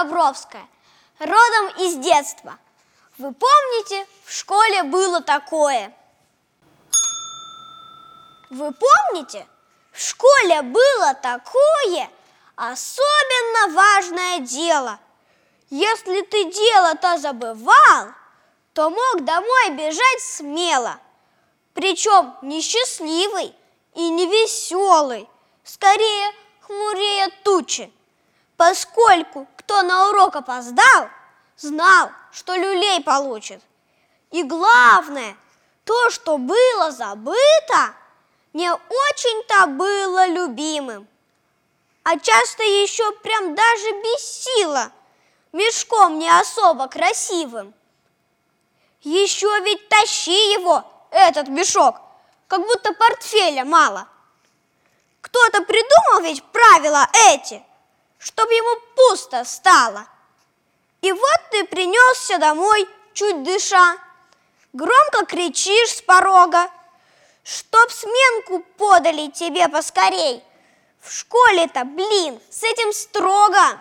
Бобровская, родом из детства. Вы помните, в школе было такое? Вы помните, в школе было такое особенно важное дело. Если ты дело-то забывал, то мог домой бежать смело. Причем не счастливый и не веселый, скорее хмурее тучи. Поскольку кто на урок опоздал, знал, что люлей получит. И главное, то, что было забыто, не очень-то было любимым. А часто еще прям даже бесило, мешком не особо красивым. Еще ведь тащи его, этот мешок, как будто портфеля мало. Кто-то придумал ведь правила эти, чтобы ему пусто стало. И вот ты принесся домой, чуть дыша, громко кричишь с порога, чтоб сменку подали тебе поскорей. В школе-то, блин, с этим строго.